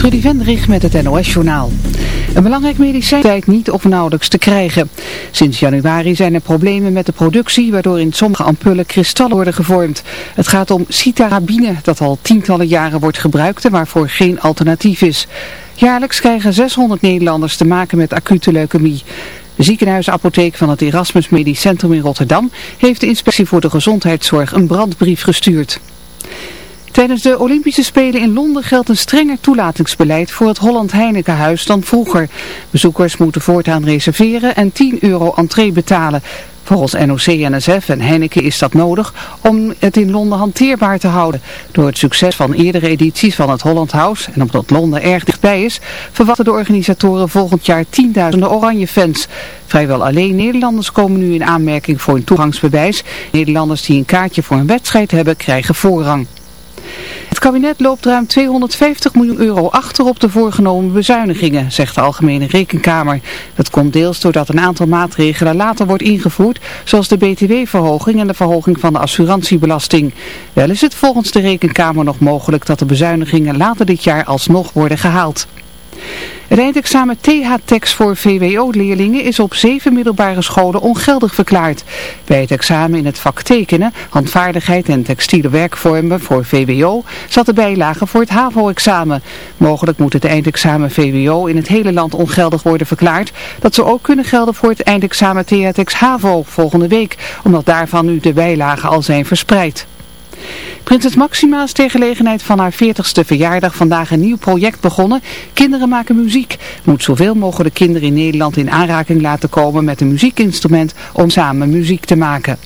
Trudy Vendrich met het NOS-journaal. Een belangrijk medicijn tijd niet of nauwelijks te krijgen. Sinds januari zijn er problemen met de productie, waardoor in sommige ampullen kristallen worden gevormd. Het gaat om citarabine, dat al tientallen jaren wordt gebruikt en waarvoor geen alternatief is. Jaarlijks krijgen 600 Nederlanders te maken met acute leukemie. De ziekenhuisapotheek van het Erasmus Medisch Centrum in Rotterdam heeft de inspectie voor de gezondheidszorg een brandbrief gestuurd. Tijdens de Olympische Spelen in Londen geldt een strenger toelatingsbeleid voor het Holland Heinekenhuis dan vroeger. Bezoekers moeten voortaan reserveren en 10 euro entree betalen. Volgens NOC-NSF en Heineken is dat nodig om het in Londen hanteerbaar te houden. Door het succes van eerdere edities van het Holland House en omdat Londen erg dichtbij is, verwachten de organisatoren volgend jaar tienduizenden oranje fans. Vrijwel alleen Nederlanders komen nu in aanmerking voor een toegangsbewijs. Nederlanders die een kaartje voor een wedstrijd hebben krijgen voorrang. Het kabinet loopt ruim 250 miljoen euro achter op de voorgenomen bezuinigingen, zegt de Algemene Rekenkamer. Dat komt deels doordat een aantal maatregelen later wordt ingevoerd, zoals de btw-verhoging en de verhoging van de assurantiebelasting. Wel is het volgens de Rekenkamer nog mogelijk dat de bezuinigingen later dit jaar alsnog worden gehaald. Het eindexamen TH-tekst voor VWO-leerlingen is op zeven middelbare scholen ongeldig verklaard. Bij het examen in het vak tekenen, handvaardigheid en textiele werkvormen voor VWO zat de bijlage voor het HAVO-examen. Mogelijk moet het eindexamen VWO in het hele land ongeldig worden verklaard. Dat zou ook kunnen gelden voor het eindexamen TH-tekst HAVO volgende week, omdat daarvan nu de bijlagen al zijn verspreid. Prinses Maxima is ter gelegenheid van haar 40ste verjaardag vandaag een nieuw project begonnen. Kinderen maken muziek. Moet zoveel mogelijk kinderen in Nederland in aanraking laten komen met een muziekinstrument om samen muziek te maken.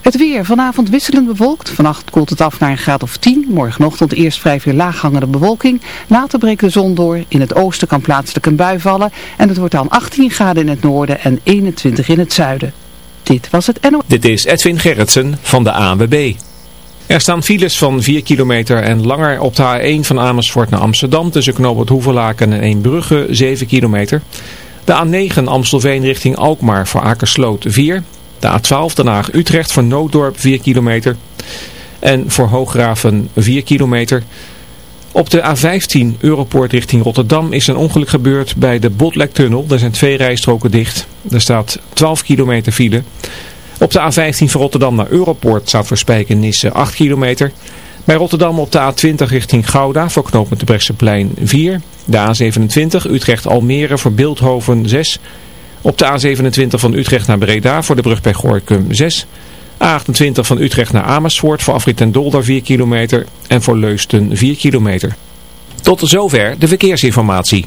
Het weer. Vanavond wisselend bewolkt. Vannacht koelt het af naar een graad of 10. Morgenochtend eerst vrij veel laaghangende bewolking. Later breekt de zon door. In het oosten kan plaatselijk een bui vallen. En het wordt dan 18 graden in het noorden en 21 in het zuiden. Dit was het NO. Dit is Edwin Gerritsen van de ANWB. Er staan files van 4 kilometer en langer op de A1 van Amersfoort naar Amsterdam tussen Knoopert Hoevelaken en Eembrugge 7 kilometer. De A9 Amstelveen richting Alkmaar voor Akersloot 4. De A12 Den Haag Utrecht voor Nooddorp 4 kilometer. En voor Hoograven 4 kilometer. Op de A15 Europoort richting Rotterdam is een ongeluk gebeurd bij de Botlektunnel. Er zijn twee rijstroken dicht. Er staat 12 kilometer file. Op de A15 van Rotterdam naar Europoort staat voor Spijkenisse 8 kilometer. Bij Rotterdam op de A20 richting Gouda voor knooppunt de Brechtseplein 4. De A27 Utrecht-Almere voor Beeldhoven 6. Op de A27 van Utrecht naar Breda voor de brug bij Gorkum 6. A28 van Utrecht naar Amersfoort voor Afrit en Dolder 4 kilometer. En voor Leusten 4 kilometer. Tot zover de verkeersinformatie.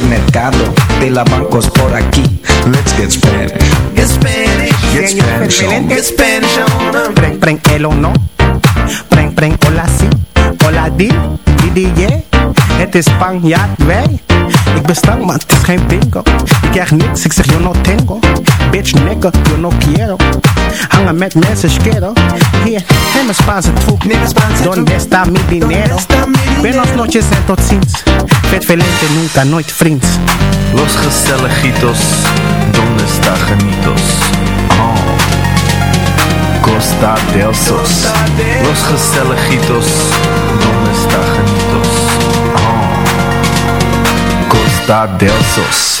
Supermercado de la bancos por aquí. Let's get Spanish. Get Spanish. Get Spanish on. Get Spanish on. Preng, preng, el o no. Preng, preng, hola si. Hola di, di, di, yeah. Het is Spanjaard, wij. Ik ben stank, maar het is geen bingo. Ik krijg niks, ik zeg yo no tengo. Bitch, nigga, yo no quiero. Hangen met mensen, schero. Hier, neem een Spaanse troep. Donde está mi dinero? Buenos noches en tot ziens. Vet velente, nunca, nooit vriends. Los gezelligitos, donde está genitos? Oh. Costa del Sos. Los gezelligitos, donde está genitos? Oh. Costa del Sos.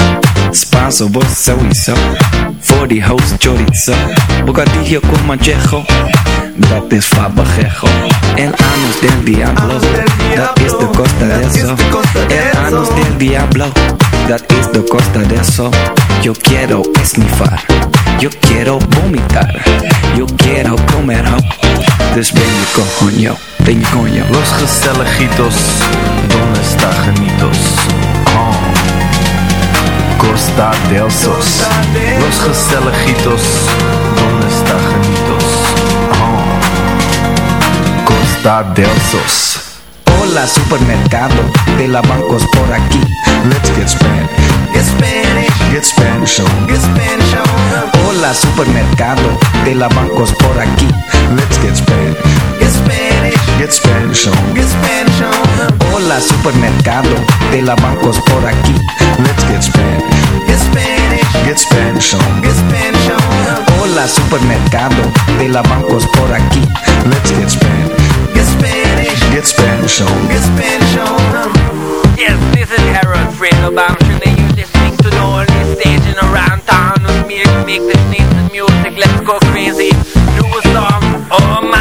Spanso, vos. Voor die host chorizo. Bocadillo con manchejo. Dat is fabajejo. El anus del diablo. Dat is de costa de eso. El anus del diablo. Dat is de costa de eso. Yo quiero esnifar. Yo quiero vomitar. Yo quiero comer ho. Dus ben je coño. Ben coño. Los gezelligitos, donde está genitos? Oh. Costa del Sos. Los gezelligitos, donde está genitos? Oh. Costa del Sos. Hola, supermercado de la bancos por aquí. Let's get Spanish. Get Spanish. Get Spanish on. Get Spanish on. Hola, supermercado de la bancos por aquí. Let's get Spanish. Get Spanish. Get Spanish on. Get Spanish on. Hola, supermercado de la bancos por aquí. Let's get Spanish. Get Spanish. Get Spanish on. Get Spanish on. Hola, supermercado de la bancos por aquí. Let's get Spanish. Get Spanish. Get Spanish on. Get Spanish on. Yes, this is Harold Fredo Bamshin and you're listening to the only station around town with me to make this nation music. Let's go crazy. Do a song. Oh my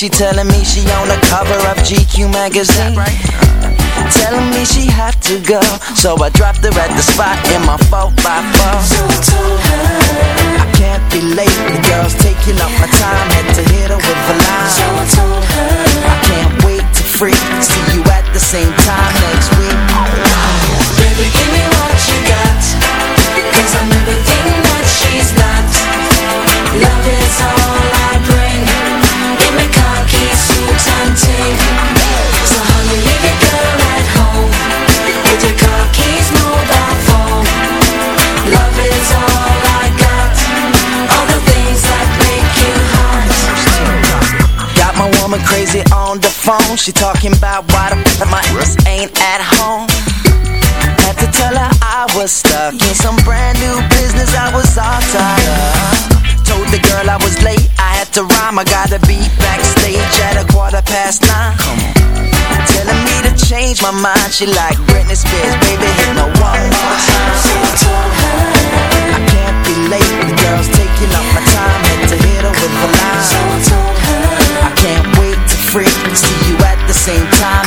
She telling me she on the cover of GQ magazine. Telling me she had to go, so I dropped her at the spot in my 4 phone. She talking about why the f- my ass ain't at home. Had to tell her I was stuck in some brand new business I was all tired of. Told the girl I was late, I had to rhyme. I gotta be backstage at a quarter past nine. Telling me to change my mind. She like Britney Spears, baby, hit me one more time. So I told her I can't be late. The girl's taking up my time. Had to hit her with a line. So I told her I can't wait to freak. Same time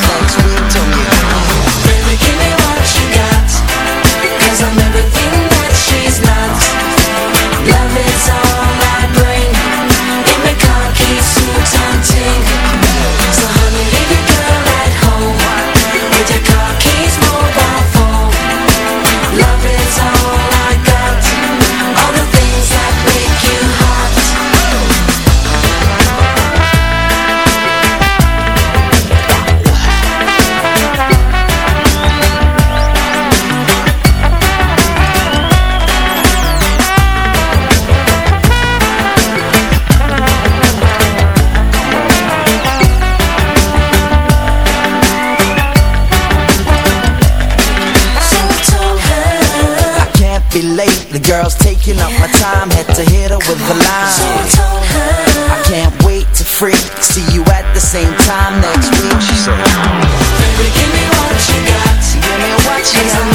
taking up my time. Had to hit her with a line. So I I can't wait to freak. See you at the same time next week. She said, Baby, give me what you got. Give me what you got.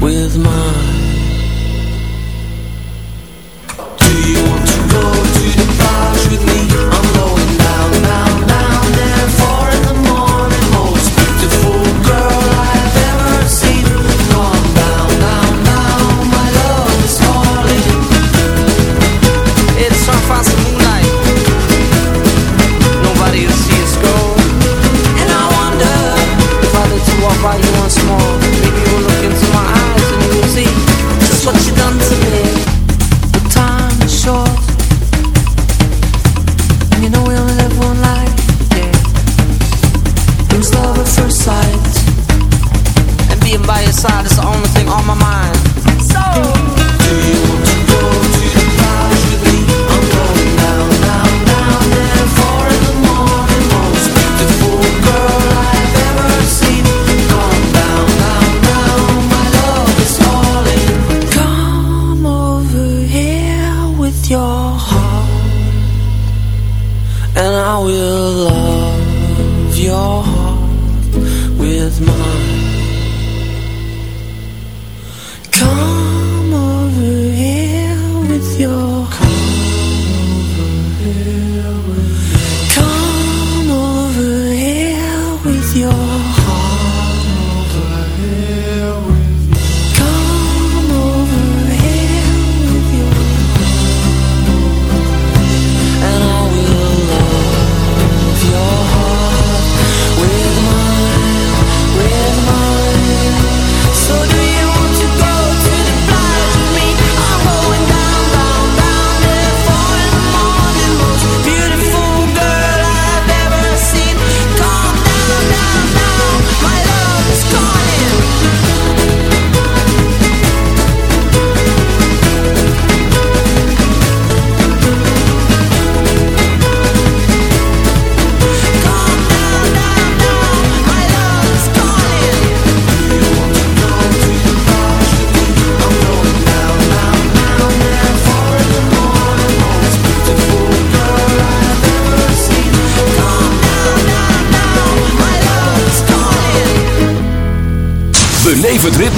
Beleef het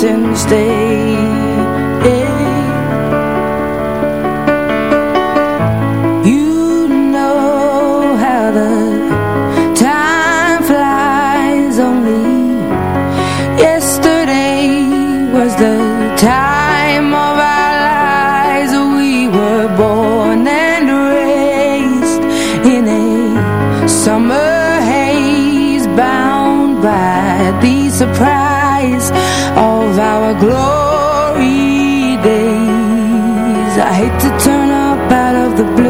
since day glory days. I hate to turn up out of the blue.